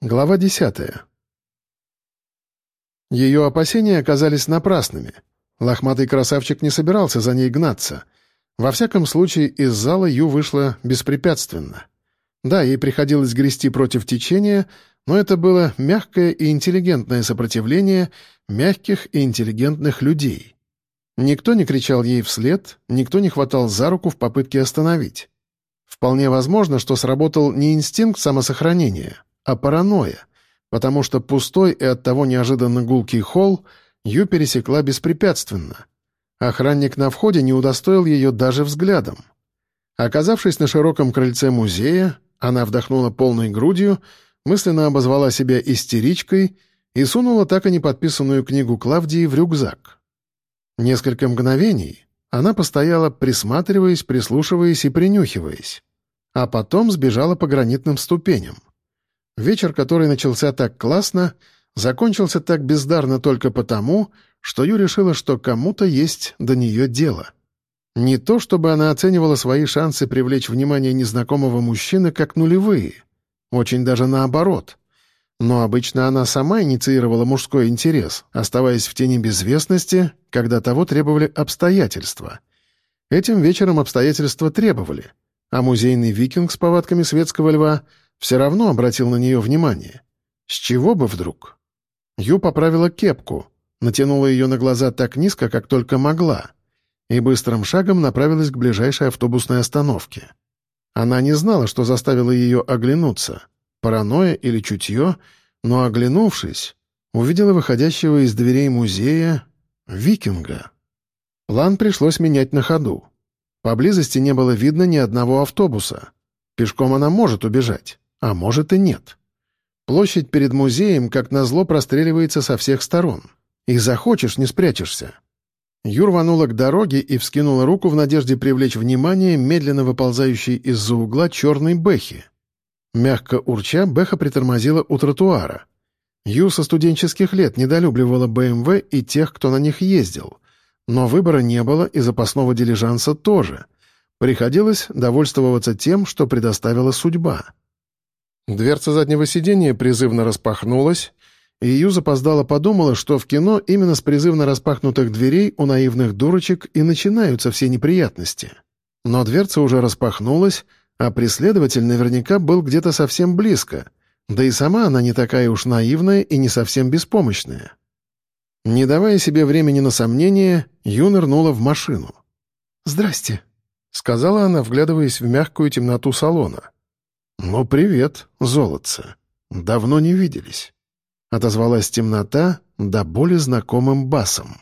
Глава десятая. Ее опасения оказались напрасными. Лохматый красавчик не собирался за ней гнаться. Во всяком случае, из зала Ю вышла беспрепятственно. Да, ей приходилось грести против течения, но это было мягкое и интеллигентное сопротивление мягких и интеллигентных людей. Никто не кричал ей вслед, никто не хватал за руку в попытке остановить. Вполне возможно, что сработал не инстинкт самосохранения — а паранойя, потому что пустой и оттого неожиданно гулкий холл Ю пересекла беспрепятственно. Охранник на входе не удостоил ее даже взглядом. Оказавшись на широком крыльце музея, она вдохнула полной грудью, мысленно обозвала себя истеричкой и сунула так и не подписанную книгу Клавдии в рюкзак. Несколько мгновений она постояла, присматриваясь, прислушиваясь и принюхиваясь, а потом сбежала по гранитным ступеням. Вечер, который начался так классно, закончился так бездарно только потому, что Ю решила, что кому-то есть до нее дело. Не то, чтобы она оценивала свои шансы привлечь внимание незнакомого мужчины как нулевые. Очень даже наоборот. Но обычно она сама инициировала мужской интерес, оставаясь в тени безвестности, когда того требовали обстоятельства. Этим вечером обстоятельства требовали, а музейный викинг с повадками светского льва — все равно обратил на нее внимание. С чего бы вдруг? Ю поправила кепку, натянула ее на глаза так низко, как только могла, и быстрым шагом направилась к ближайшей автобусной остановке. Она не знала, что заставило ее оглянуться, паранойя или чутье, но, оглянувшись, увидела выходящего из дверей музея викинга. План пришлось менять на ходу. Поблизости не было видно ни одного автобуса. Пешком она может убежать. А может и нет. Площадь перед музеем, как назло, простреливается со всех сторон. И захочешь, не спрячешься. Юр рванула к дороге и вскинула руку в надежде привлечь внимание медленно выползающей из-за угла черной Бэхи. Мягко урча, Бэха притормозила у тротуара. Ю со студенческих лет недолюбливала БМВ и тех, кто на них ездил. Но выбора не было и запасного дилижанса тоже. Приходилось довольствоваться тем, что предоставила судьба. Дверца заднего сиденья призывно распахнулась, и Ю запоздало подумала, что в кино именно с призывно распахнутых дверей у наивных дурочек и начинаются все неприятности. Но дверца уже распахнулась, а преследователь наверняка был где-то совсем близко, да и сама она не такая уж наивная и не совсем беспомощная. Не давая себе времени на сомнения, Ю нырнула в машину. «Здрасте», — сказала она, вглядываясь в мягкую темноту салона. «Ну, привет, золотце. Давно не виделись», — отозвалась темнота до боли знакомым басом.